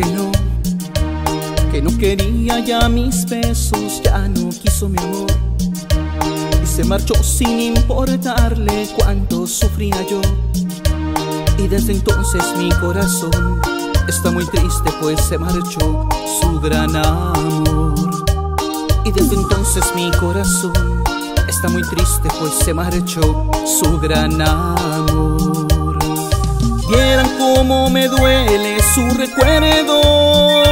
que no, que no quería ya mis besos, ya no quiso mi amor. Y se marchó sin importarle cuánto sufría yo. Y desde entonces mi corazón está muy triste pues se marchó su gran amor. Y desde entonces mi corazón está muy triste pues se marchó su gran amor. Vieran cómo me duele su recuerdo.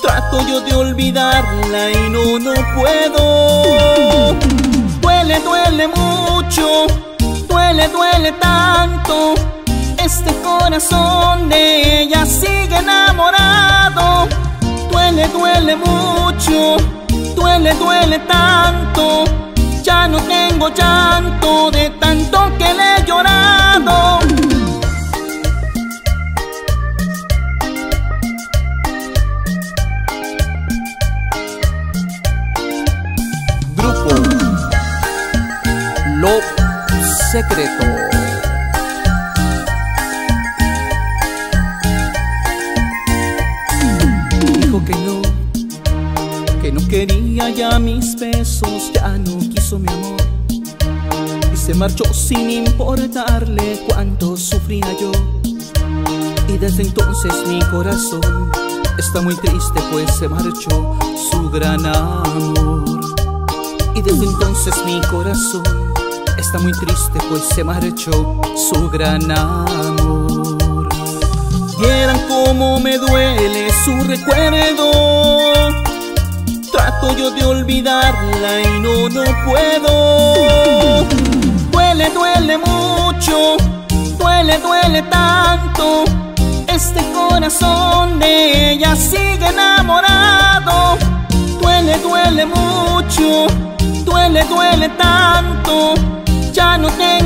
Trato yo de olvidarla y no, no puedo. Duele, duele mucho, duele, duele tanto. Este corazón de ella sigue enamorado. Duele, duele mucho, duele, duele tanto. Ya no tengo llanto de tanto que le he llorado. Lo Secreto. Dijo que no, que no quería ya mis besos, ya no quiso mi amor. Y se marchó sin importarle cuánto sufría yo. Y desde entonces mi corazón está muy triste pues se marchó su gran amor. Y desde entonces mi corazón está muy triste pues se marchó su gran amor. Vieran cómo me duele su recuerdo. Trato yo de olvidarla y no, no puedo. Duele, duele mucho, duele, duele tanto. Este corazón de ella sigue enamorado. Duele, duele mucho, duele, duele tanto.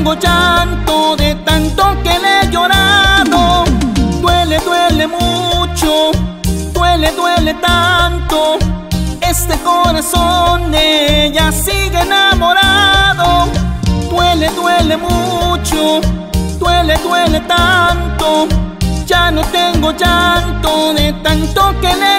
Tengo llanto de tanto que le he llorado. Duele, duele mucho, duele, duele tanto. Este corazón de ella sigue enamorado. Duele, duele mucho, duele, duele tanto. Ya no tengo llanto de tanto que le.